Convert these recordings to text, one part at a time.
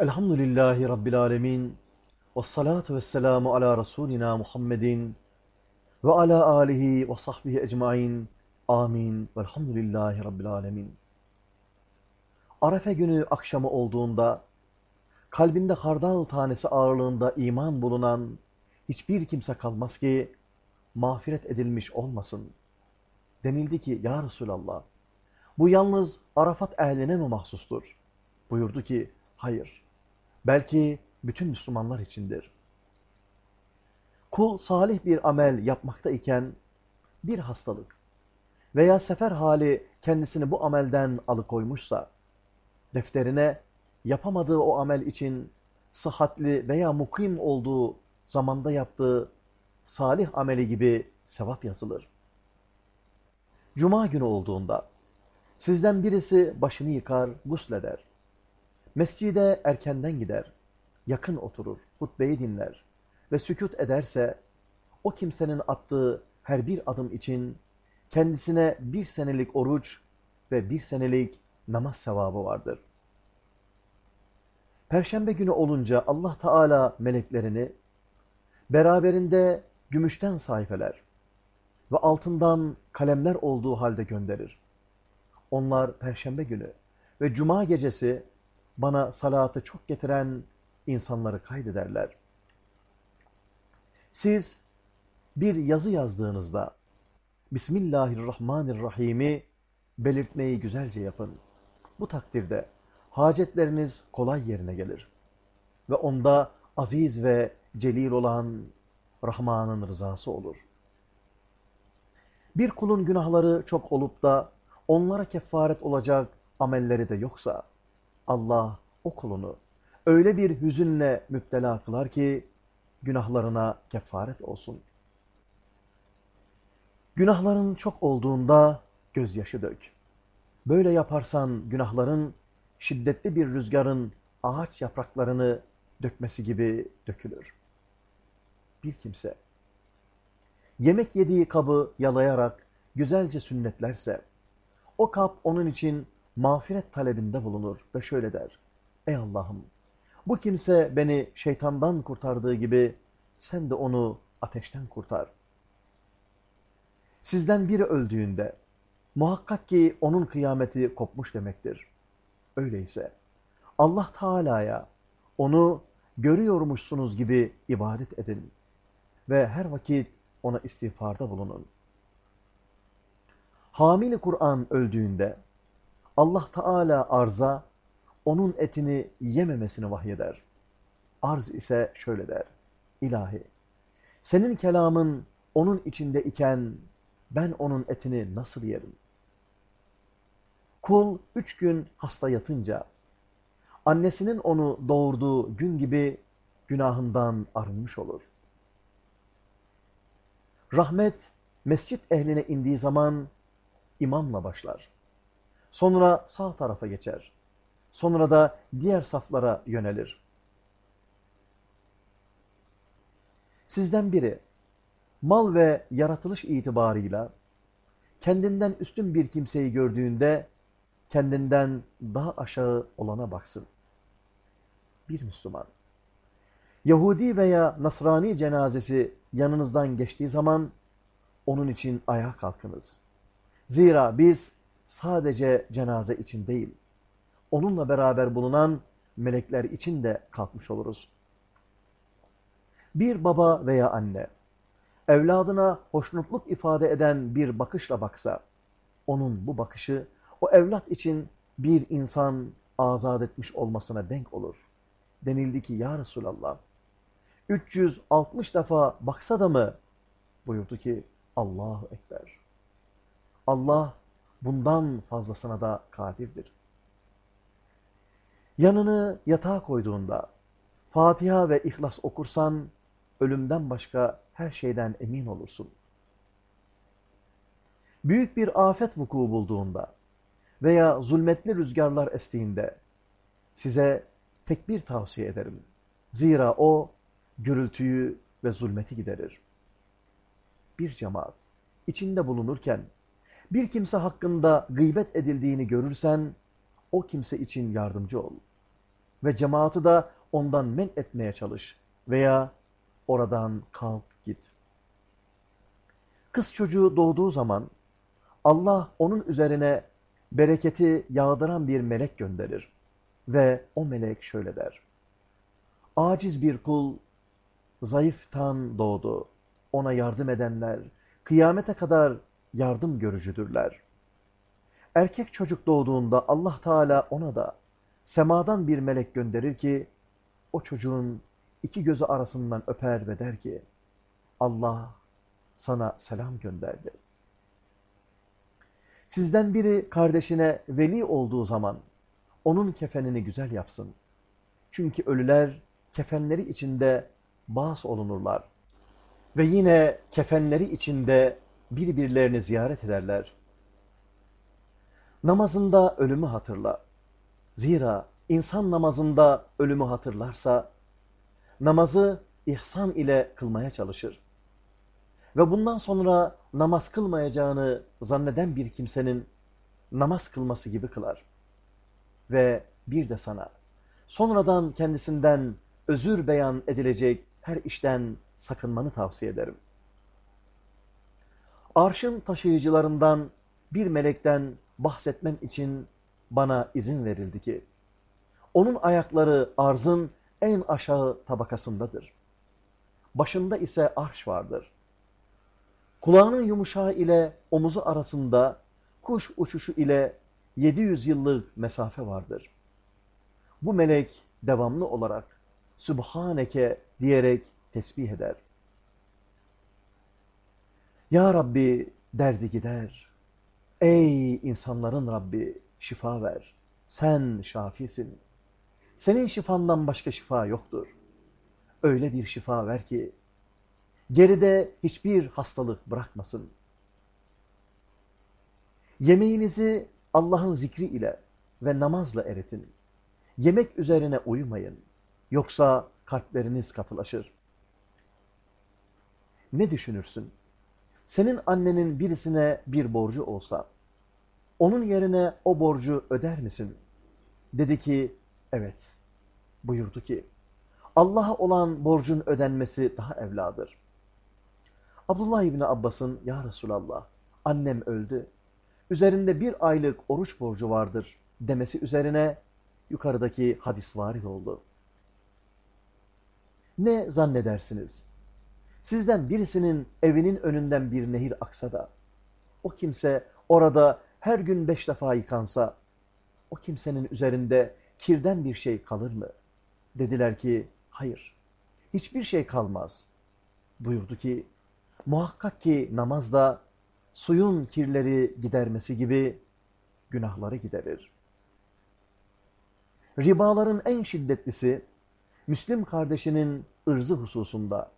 Elhamdülillahi Rabbil Alemin. Ve salatu ve selamu ala Resulina Muhammedin ve ala alihi ve sahbihi ecmain. Amin. Velhamdülillahi Rabbil Alemin. Arefe günü akşamı olduğunda, kalbinde hardal tanesi ağırlığında iman bulunan hiçbir kimse kalmaz ki, mağfiret edilmiş olmasın. Denildi ki, Ya Resulallah, bu yalnız Arafat ehline mi mahsustur? Buyurdu ki, hayır. Belki bütün Müslümanlar içindir. Kul salih bir amel yapmakta iken bir hastalık veya sefer hali kendisini bu amelden alıkoymuşsa, defterine yapamadığı o amel için sıhhatli veya mukim olduğu zamanda yaptığı salih ameli gibi sevap yazılır. Cuma günü olduğunda sizden birisi başını yıkar, gusleder. Mescide erkenden gider, yakın oturur, hutbeyi dinler ve sükut ederse, o kimsenin attığı her bir adım için kendisine bir senelik oruç ve bir senelik namaz sevabı vardır. Perşembe günü olunca Allah Teala meleklerini beraberinde gümüşten sayfeler ve altından kalemler olduğu halde gönderir. Onlar perşembe günü ve cuma gecesi bana salatı çok getiren insanları kaydederler. Siz bir yazı yazdığınızda Bismillahirrahmanirrahim'i belirtmeyi güzelce yapın. Bu takdirde hacetleriniz kolay yerine gelir. Ve onda aziz ve celil olan Rahman'ın rızası olur. Bir kulun günahları çok olup da onlara kefaret olacak amelleri de yoksa Allah o kulunu öyle bir hüzünle müptela kılar ki günahlarına kefaret olsun. Günahların çok olduğunda gözyaşı dök. Böyle yaparsan günahların şiddetli bir rüzgarın ağaç yapraklarını dökmesi gibi dökülür. Bir kimse yemek yediği kabı yalayarak güzelce sünnetlerse o kap onun için mağfiret talebinde bulunur ve şöyle der. Ey Allah'ım bu kimse beni şeytandan kurtardığı gibi sen de onu ateşten kurtar. Sizden biri öldüğünde muhakkak ki onun kıyameti kopmuş demektir. Öyleyse Allah Teala'ya onu görüyormuşsunuz gibi ibadet edin ve her vakit ona istiğfarda bulunun. Hamili Kur'an öldüğünde Allah Teala arza onun etini yememesini vahyeder. Arz ise şöyle der. İlahi, senin kelamın onun içinde iken ben onun etini nasıl yerim? Kul üç gün hasta yatınca, annesinin onu doğurduğu gün gibi günahından arınmış olur. Rahmet, mescit ehline indiği zaman imamla başlar. Sonra sağ tarafa geçer. Sonra da diğer saflara yönelir. Sizden biri, mal ve yaratılış itibarıyla kendinden üstün bir kimseyi gördüğünde kendinden daha aşağı olana baksın. Bir Müslüman. Yahudi veya Nasrani cenazesi yanınızdan geçtiği zaman onun için ayağa kalkınız. Zira biz sadece cenaze için değil, onunla beraber bulunan melekler için de kalkmış oluruz. Bir baba veya anne, evladına hoşnutluk ifade eden bir bakışla baksa, onun bu bakışı o evlat için bir insan azat etmiş olmasına denk olur. Denildi ki ya Resulallah 360 defa baksa da mı? Buyurdu ki Allahu Ekber. Allah bundan fazlasına da kadirdir. Yanını yatağa koyduğunda Fatiha ve İhlas okursan ölümden başka her şeyden emin olursun. Büyük bir afet vuku bulduğunda veya zulmetli rüzgarlar estiğinde size tekbir tavsiye ederim. Zira o gürültüyü ve zulmeti giderir. Bir cemaat içinde bulunurken bir kimse hakkında gıybet edildiğini görürsen o kimse için yardımcı ol. ve cemaati de ondan men etmeye çalış veya oradan kalk git. Kız çocuğu doğduğu zaman Allah onun üzerine bereketi yağdıran bir melek gönderir. Ve o melek şöyle der. Aciz bir kul zayıftan doğdu. Ona yardım edenler kıyamete kadar yardım görücüdürler. Erkek çocuk doğduğunda Allah Teala ona da semadan bir melek gönderir ki o çocuğun iki gözü arasından öper ve der ki Allah sana selam gönderdi. Sizden biri kardeşine veli olduğu zaman onun kefenini güzel yapsın. Çünkü ölüler kefenleri içinde bağız olunurlar. Ve yine kefenleri içinde birbirlerini ziyaret ederler. Namazında ölümü hatırla. Zira insan namazında ölümü hatırlarsa, namazı ihsan ile kılmaya çalışır. Ve bundan sonra namaz kılmayacağını zanneden bir kimsenin namaz kılması gibi kılar. Ve bir de sana sonradan kendisinden özür beyan edilecek her işten sakınmanı tavsiye ederim. Arşın taşıyıcılarından bir melekten bahsetmem için bana izin verildi ki, onun ayakları arzın en aşağı tabakasındadır. Başında ise arş vardır. Kulağının yumuşağı ile omuzu arasında kuş uçuşu ile 700 yıllık mesafe vardır. Bu melek devamlı olarak Sübhaneke diyerek tesbih eder. Ya Rabbi derdi gider. Ey insanların Rabbi şifa ver. Sen şafisin. Senin şifandan başka şifa yoktur. Öyle bir şifa ver ki geride hiçbir hastalık bırakmasın. Yemeğinizi Allah'ın zikri ile ve namazla eritin. Yemek üzerine uyumayın. Yoksa kalpleriniz katılaşır. Ne düşünürsün? Senin annenin birisine bir borcu olsa, onun yerine o borcu öder misin? Dedi ki, evet. Buyurdu ki, Allah'a olan borcun ödenmesi daha evladır. Abdullah İbni Abbas'ın, Ya Resulallah, annem öldü. Üzerinde bir aylık oruç borcu vardır demesi üzerine yukarıdaki hadis varid oldu. Ne zannedersiniz? Sizden birisinin evinin önünden bir nehir aksa da, o kimse orada her gün beş defa yıkansa, o kimsenin üzerinde kirden bir şey kalır mı? Dediler ki, hayır, hiçbir şey kalmaz. Buyurdu ki, muhakkak ki namazda suyun kirleri gidermesi gibi günahları giderir. Ribaların en şiddetlisi, Müslim kardeşinin ırzı hususunda,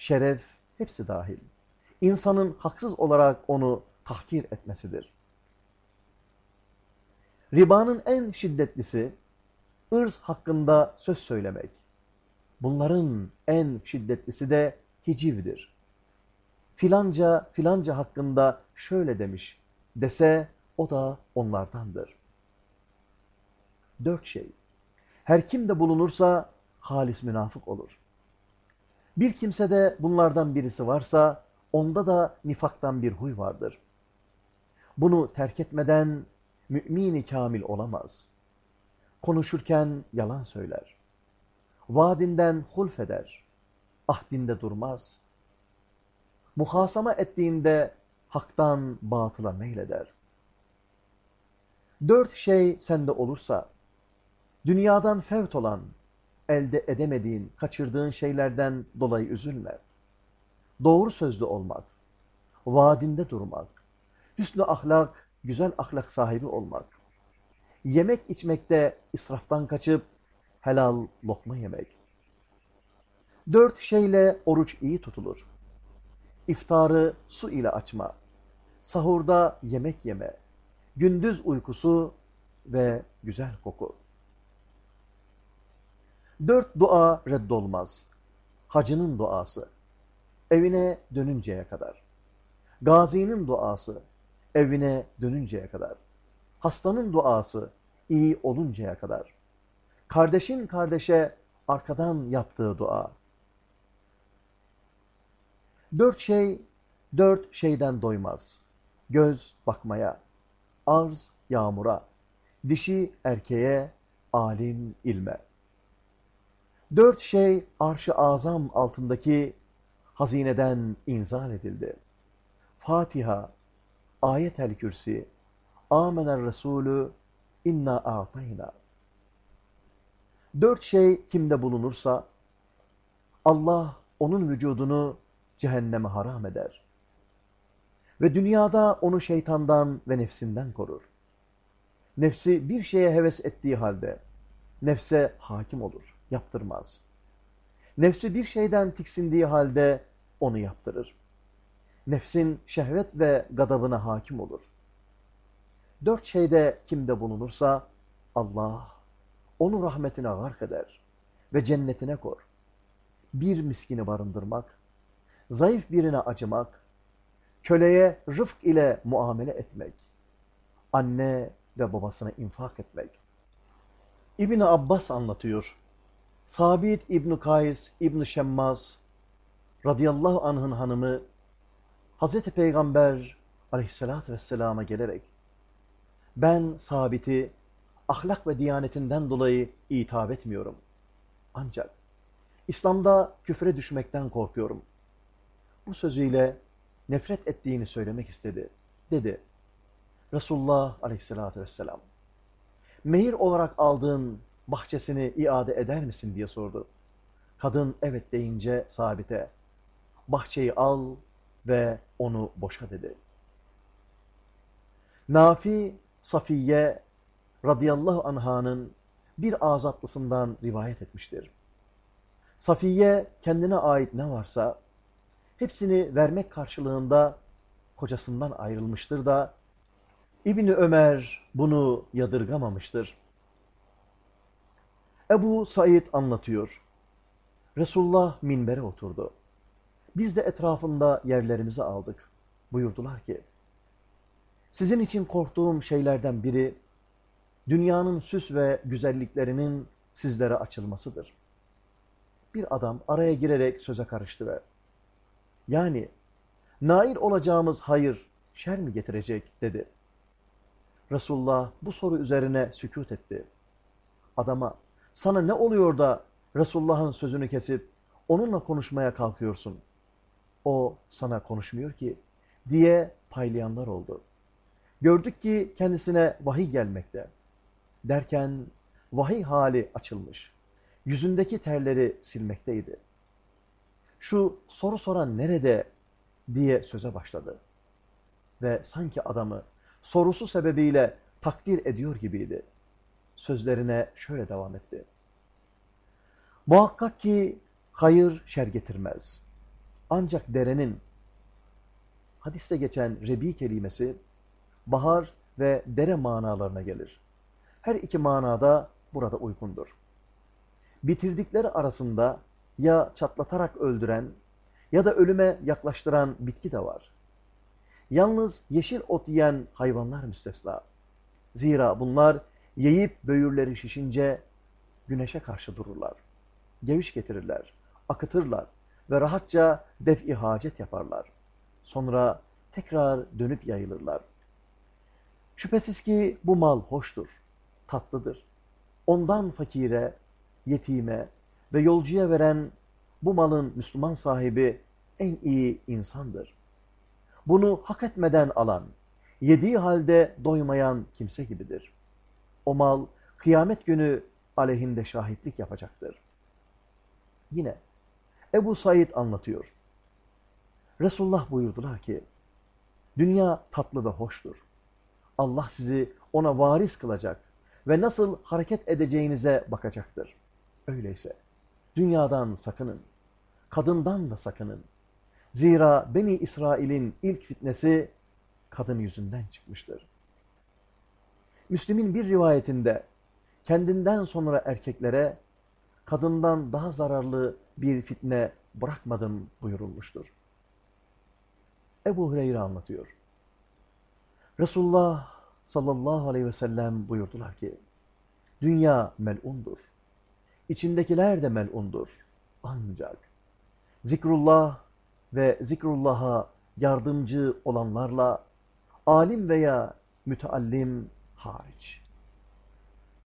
şeref hepsi dahil. İnsanın haksız olarak onu tahkir etmesidir. Ribanın en şiddetlisi, ırz hakkında söz söylemek. Bunların en şiddetlisi de hicivdir. Filanca filanca hakkında şöyle demiş dese o da onlardandır. Dört şey. Her kim de bulunursa halis münafık olur. Bir kimsede bunlardan birisi varsa onda da nifaktan bir huy vardır. Bunu terk etmeden mümini kamil olamaz. Konuşurken yalan söyler. Vaadinden hulf eder. Ahdinde durmaz. Muhasama ettiğinde haktan batıla meyleder. Dört şey sende olursa, dünyadan fevt olan, elde edemediğin, kaçırdığın şeylerden dolayı üzülme. Doğru sözlü olmak, vaadinde durmak, hüsnü ahlak, güzel ahlak sahibi olmak, yemek içmekte israftan kaçıp helal lokma yemek. Dört şeyle oruç iyi tutulur. İftarı su ile açma, sahurda yemek yeme, gündüz uykusu ve güzel koku. Dört dua reddolmaz. Hacının duası, evine dönünceye kadar. Gazinin duası, evine dönünceye kadar. Hastanın duası, iyi oluncaya kadar. Kardeşin kardeşe arkadan yaptığı dua. Dört şey, dört şeyden doymaz. Göz bakmaya, arz yağmura, dişi erkeğe, alim ilme. Dört şey arş-ı azam altındaki hazineden inzal edildi. Fatiha, Ayet-el Kürsi, Amener Resulü, İnna a'tayna. Dört şey kimde bulunursa, Allah onun vücudunu cehenneme haram eder. Ve dünyada onu şeytandan ve nefsinden korur. Nefsi bir şeye heves ettiği halde, nefse hakim olur, yaptırmaz. Nefsi bir şeyden tiksindiği halde onu yaptırır. Nefsin şehvet ve gadabına hakim olur. Dört şeyde kimde bulunursa Allah onu rahmetine gark eder ve cennetine kor. Bir miskini barındırmak, zayıf birine acımak, köleye rıfk ile muamele etmek, anne ve babasına infak etmek. İbni Abbas anlatıyor. Sabit İbni Kays İbni Şemmaz radıyallahu anh'ın hanımı Hazreti Peygamber aleyhissalatü vesselama gelerek ben Sabit'i ahlak ve diyanetinden dolayı itap etmiyorum. Ancak İslam'da küfre düşmekten korkuyorum. Bu sözüyle nefret ettiğini söylemek istedi. Dedi, Resulullah aleyhissalatü vesselam, mehir olarak aldığın bahçesini iade eder misin diye sordu. Kadın evet deyince sabite, bahçeyi al ve onu boşa dedi. Nafi Safiye radıyallahu anhanın bir azatlısından rivayet etmiştir. Safiye kendine ait ne varsa hepsini vermek karşılığında kocasından ayrılmıştır da İbni Ömer bunu yadırgamamıştır. Ebu Said anlatıyor. Resulullah minbere oturdu. Biz de etrafında yerlerimizi aldık. Buyurdular ki, sizin için korktuğum şeylerden biri, dünyanın süs ve güzelliklerinin sizlere açılmasıdır. Bir adam araya girerek söze karıştı ve, yani nail olacağımız hayır, şer mi getirecek dedi. Resulullah bu soru üzerine sükut etti. Adama, sana ne oluyor da Resulullah'ın sözünü kesip onunla konuşmaya kalkıyorsun? O sana konuşmuyor ki diye paylayanlar oldu. Gördük ki kendisine vahiy gelmekte. Derken vahiy hali açılmış. Yüzündeki terleri silmekteydi. Şu soru soran nerede diye söze başladı. Ve sanki adamı sorusu sebebiyle takdir ediyor gibiydi. Sözlerine şöyle devam etti. Muhakkak ki hayır şer getirmez. Ancak derenin, hadiste geçen rebi kelimesi, bahar ve dere manalarına gelir. Her iki manada burada uygundur. Bitirdikleri arasında ya çatlatarak öldüren ya da ölüme yaklaştıran bitki de var. Yalnız yeşil ot yiyen hayvanlar müstesna. Zira bunlar yiyip böğürleri şişince güneşe karşı dururlar. Geviş getirirler, akıtırlar ve rahatça def-i hacet yaparlar. Sonra tekrar dönüp yayılırlar. Şüphesiz ki bu mal hoştur, tatlıdır. Ondan fakire, yetime ve yolcuya veren bu malın Müslüman sahibi en iyi insandır. Bunu hak etmeden alan, yediği halde doymayan kimse gibidir. O mal kıyamet günü aleyhinde şahitlik yapacaktır. Yine Ebu Said anlatıyor. Resulullah buyurdular ki, dünya tatlı ve hoştur. Allah sizi ona varis kılacak ve nasıl hareket edeceğinize bakacaktır. Öyleyse dünyadan sakının, kadından da sakının. Zira Beni İsrail'in ilk fitnesi kadın yüzünden çıkmıştır. Müslim'in bir rivayetinde kendinden sonra erkeklere kadından daha zararlı bir fitne bırakmadım buyurulmuştur. Ebu Hureyre anlatıyor. Resulullah sallallahu aleyhi ve sellem buyurdular ki, dünya melundur, içindekiler de melundur. Ancak zikrullah ve zikrullah'a yardımcı olanlarla alim veya müteallim Hodge.